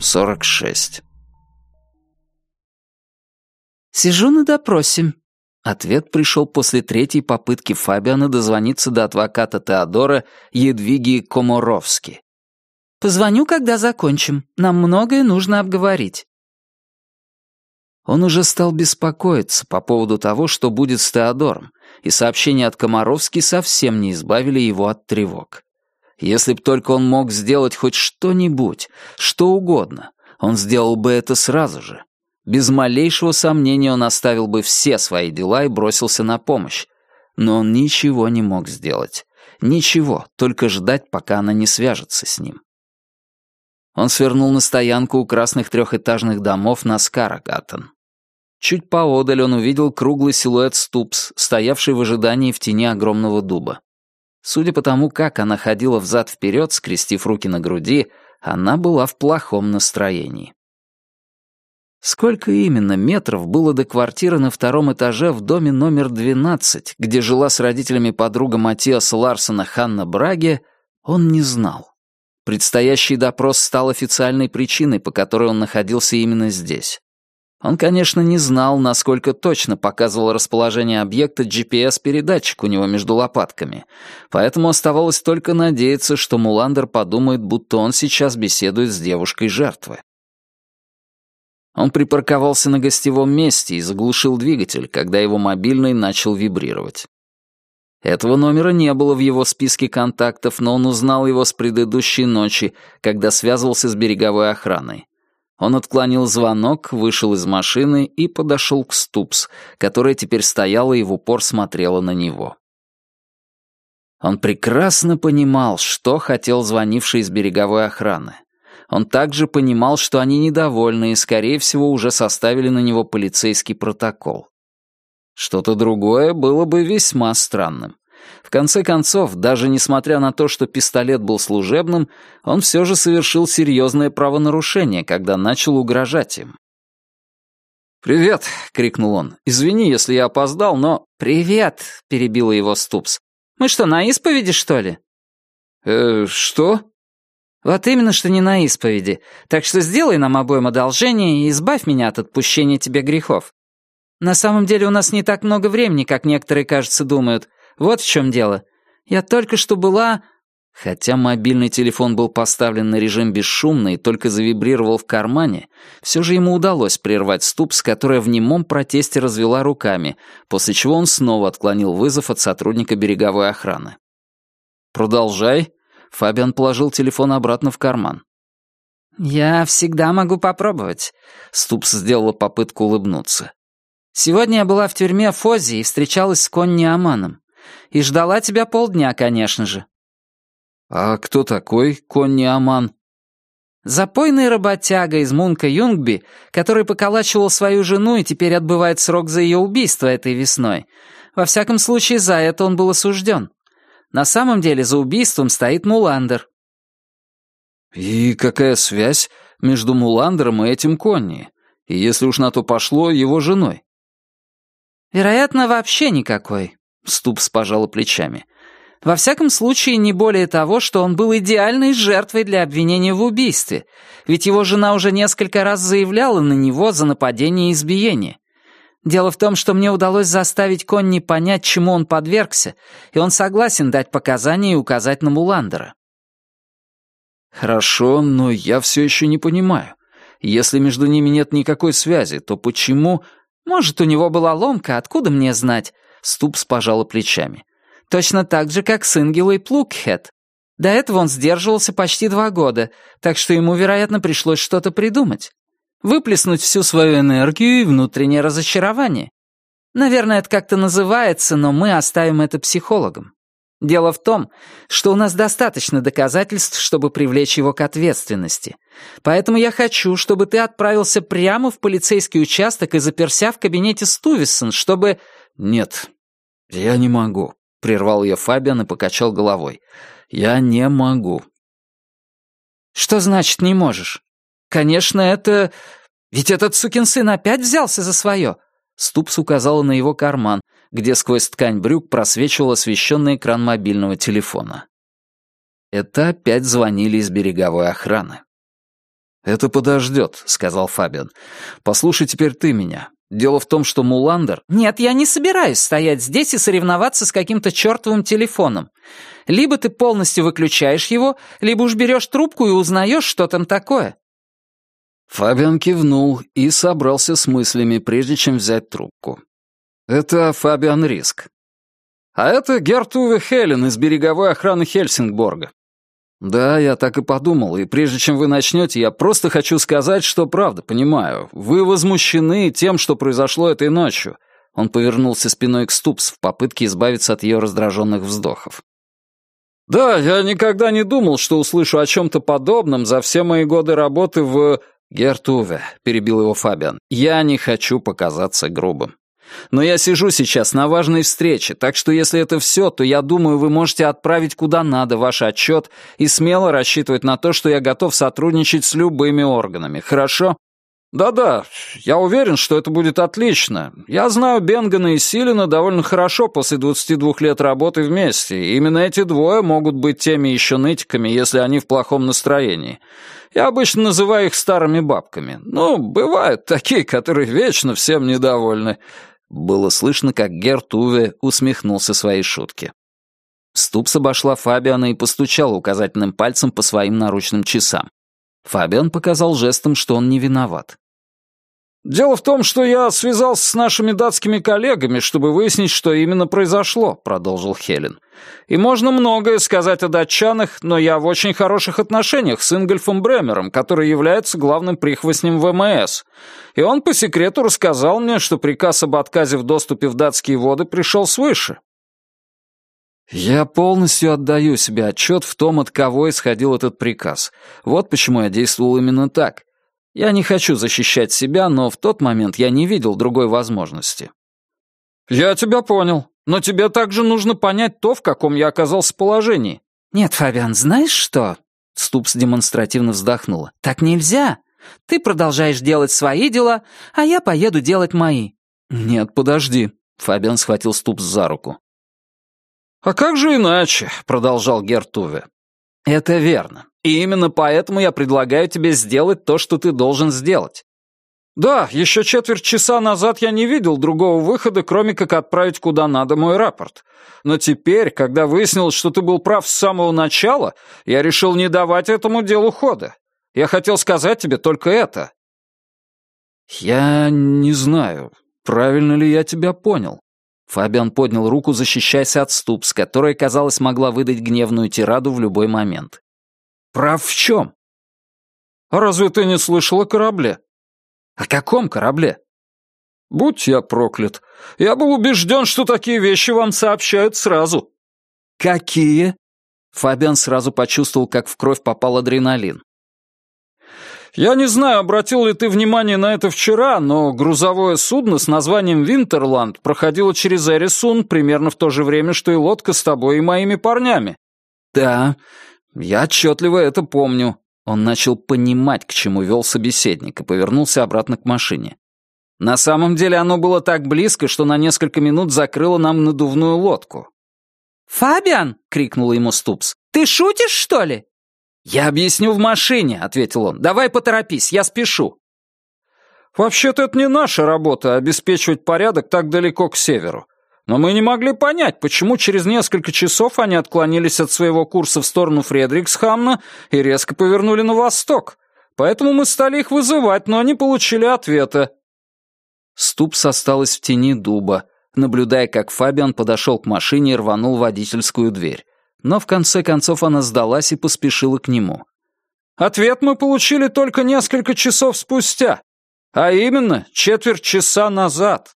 46. «Сижу на допросе». Ответ пришел после третьей попытки Фабиана дозвониться до адвоката Теодора Едвиги Коморовски. «Позвоню, когда закончим. Нам многое нужно обговорить». Он уже стал беспокоиться по поводу того, что будет с Теодором, и сообщения от Комаровски совсем не избавили его от тревог. Если б только он мог сделать хоть что-нибудь, что угодно, он сделал бы это сразу же. Без малейшего сомнения он оставил бы все свои дела и бросился на помощь. Но он ничего не мог сделать. Ничего, только ждать, пока она не свяжется с ним. Он свернул на стоянку у красных трехэтажных домов на Скарагатон. Чуть поодаль он увидел круглый силуэт Ступс, стоявший в ожидании в тени огромного дуба. Судя по тому, как она ходила взад-вперед, скрестив руки на груди, она была в плохом настроении. Сколько именно метров было до квартиры на втором этаже в доме номер 12, где жила с родителями подруга Матиаса Ларсона Ханна Браге, он не знал. Предстоящий допрос стал официальной причиной, по которой он находился именно здесь. Он, конечно, не знал, насколько точно показывал расположение объекта GPS-передатчик у него между лопатками, поэтому оставалось только надеяться, что Муландер подумает, будто он сейчас беседует с девушкой жертвы. Он припарковался на гостевом месте и заглушил двигатель, когда его мобильный начал вибрировать. Этого номера не было в его списке контактов, но он узнал его с предыдущей ночи, когда связывался с береговой охраной. Он отклонил звонок, вышел из машины и подошел к Ступс, которая теперь стояла и в упор смотрела на него. Он прекрасно понимал, что хотел звонивший из береговой охраны. Он также понимал, что они недовольны и, скорее всего, уже составили на него полицейский протокол. Что-то другое было бы весьма странным. В конце концов, даже несмотря на то, что пистолет был служебным, он все же совершил серьезное правонарушение, когда начал угрожать им. «Привет!» — крикнул он. «Извини, если я опоздал, но...» «Привет!» — перебила его Ступс. «Мы что, на исповеди, что ли?» «Э, что?» «Вот именно, что не на исповеди. Так что сделай нам обоим одолжение и избавь меня от отпущения тебе грехов. На самом деле у нас не так много времени, как некоторые, кажется, думают. Вот в чем дело. Я только что была...» Хотя мобильный телефон был поставлен на режим бесшумно и только завибрировал в кармане, все же ему удалось прервать Ступс, которая в немом протесте развела руками, после чего он снова отклонил вызов от сотрудника береговой охраны. «Продолжай». Фабиан положил телефон обратно в карман. «Я всегда могу попробовать», — Ступс сделала попытку улыбнуться. «Сегодня я была в тюрьме Фози и встречалась с Конни Аманом. И ждала тебя полдня, конечно же». «А кто такой Конни Аман?» «Запойный работяга из Мунка-Юнгби, который поколачивал свою жену и теперь отбывает срок за ее убийство этой весной. Во всяком случае, за это он был осужден. На самом деле за убийством стоит Муландер». «И какая связь между Муландером и этим Конни? И если уж на то пошло, его женой?» «Вероятно, вообще никакой. Ступс пожала плечами. Во всяком случае, не более того, что он был идеальной жертвой для обвинения в убийстве, ведь его жена уже несколько раз заявляла на него за нападение и избиение. Дело в том, что мне удалось заставить Конни понять, чему он подвергся, и он согласен дать показания и указать на Муландера. «Хорошо, но я все еще не понимаю. Если между ними нет никакой связи, то почему...» «Может, у него была ломка, откуда мне знать?» Ступс пожала плечами. «Точно так же, как с Ингелой Плукхед. До этого он сдерживался почти два года, так что ему, вероятно, пришлось что-то придумать. Выплеснуть всю свою энергию и внутреннее разочарование. Наверное, это как-то называется, но мы оставим это психологам. Дело в том, что у нас достаточно доказательств, чтобы привлечь его к ответственности. Поэтому я хочу, чтобы ты отправился прямо в полицейский участок и заперся в кабинете Стувисон, чтобы... «Нет, я не могу», — прервал ее Фабиан и покачал головой. «Я не могу». «Что значит «не можешь»? Конечно, это... Ведь этот сукин сын опять взялся за свое». Ступс указала на его карман, где сквозь ткань брюк просвечивал освещенный экран мобильного телефона. Это опять звонили из береговой охраны. «Это подождет», — сказал Фабиан. «Послушай теперь ты меня. Дело в том, что Муландер...» «Нет, я не собираюсь стоять здесь и соревноваться с каким-то чертовым телефоном. Либо ты полностью выключаешь его, либо уж берешь трубку и узнаешь, что там такое». Фабиан кивнул и собрался с мыслями, прежде чем взять трубку. «Это Фабиан Риск. А это Герт Уве Хелен из береговой охраны Хельсингборга. Да, я так и подумал, и прежде чем вы начнете, я просто хочу сказать, что правда, понимаю. Вы возмущены тем, что произошло этой ночью. Он повернулся спиной к Ступс в попытке избавиться от ее раздраженных вздохов. «Да, я никогда не думал, что услышу о чем-то подобном за все мои годы работы в...» «Гертуве», — перебил его Фабиан, — «я не хочу показаться грубым. Но я сижу сейчас на важной встрече, так что если это все, то я думаю, вы можете отправить куда надо ваш отчет и смело рассчитывать на то, что я готов сотрудничать с любыми органами, хорошо? Да-да, я уверен, что это будет отлично. Я знаю Бенгана и Силина довольно хорошо после 22 лет работы вместе, и именно эти двое могут быть теми еще нытиками, если они в плохом настроении. Я обычно называю их старыми бабками. Ну, бывают такие, которые вечно всем недовольны. Было слышно, как Герт Уве усмехнулся своей шутке. Ступс обошла Фабиана и постучала указательным пальцем по своим наручным часам. Фабиан показал жестом, что он не виноват. «Дело в том, что я связался с нашими датскими коллегами, чтобы выяснить, что именно произошло», — продолжил Хелен. «И можно многое сказать о датчанах, но я в очень хороших отношениях с Ингольфом Бремером, который является главным прихвостнем ВМС. И он по секрету рассказал мне, что приказ об отказе в доступе в датские воды пришел свыше». «Я полностью отдаю себе отчет в том, от кого исходил этот приказ. Вот почему я действовал именно так». Я не хочу защищать себя, но в тот момент я не видел другой возможности. «Я тебя понял, но тебе также нужно понять то, в каком я оказался положении». «Нет, Фабиан, знаешь что?» Ступс демонстративно вздохнула. «Так нельзя. Ты продолжаешь делать свои дела, а я поеду делать мои». «Нет, подожди». Фабиан схватил Ступс за руку. «А как же иначе?» — продолжал Гертуве. «Это верно. И именно поэтому я предлагаю тебе сделать то, что ты должен сделать. Да, еще четверть часа назад я не видел другого выхода, кроме как отправить куда надо мой рапорт. Но теперь, когда выяснилось, что ты был прав с самого начала, я решил не давать этому делу хода. Я хотел сказать тебе только это. Я не знаю, правильно ли я тебя понял. Фабиан поднял руку, защищаясь от ступ, с которой, казалось, могла выдать гневную тираду в любой момент. «Прав в чем?» «А разве ты не слышал о корабле?» «О каком корабле?» «Будь я проклят. Я был убежден, что такие вещи вам сообщают сразу». «Какие?» Фабиан сразу почувствовал, как в кровь попал адреналин. «Я не знаю, обратил ли ты внимание на это вчера, но грузовое судно с названием «Винтерланд» проходило через Эрисун примерно в то же время, что и лодка с тобой и моими парнями». «Да, «Я отчетливо это помню». Он начал понимать, к чему вел собеседник, и повернулся обратно к машине. На самом деле оно было так близко, что на несколько минут закрыло нам надувную лодку. «Фабиан!» — крикнула ему Ступс. «Ты шутишь, что ли?» «Я объясню в машине», — ответил он. «Давай поторопись, я спешу». «Вообще-то это не наша работа — обеспечивать порядок так далеко к северу. Но мы не могли понять, почему через несколько часов они отклонились от своего курса в сторону Фредриксхамна и резко повернули на восток. Поэтому мы стали их вызывать, но не получили ответа. Ступс осталась в тени дуба, наблюдая, как Фабиан подошел к машине и рванул водительскую дверь. Но в конце концов она сдалась и поспешила к нему. «Ответ мы получили только несколько часов спустя, а именно четверть часа назад».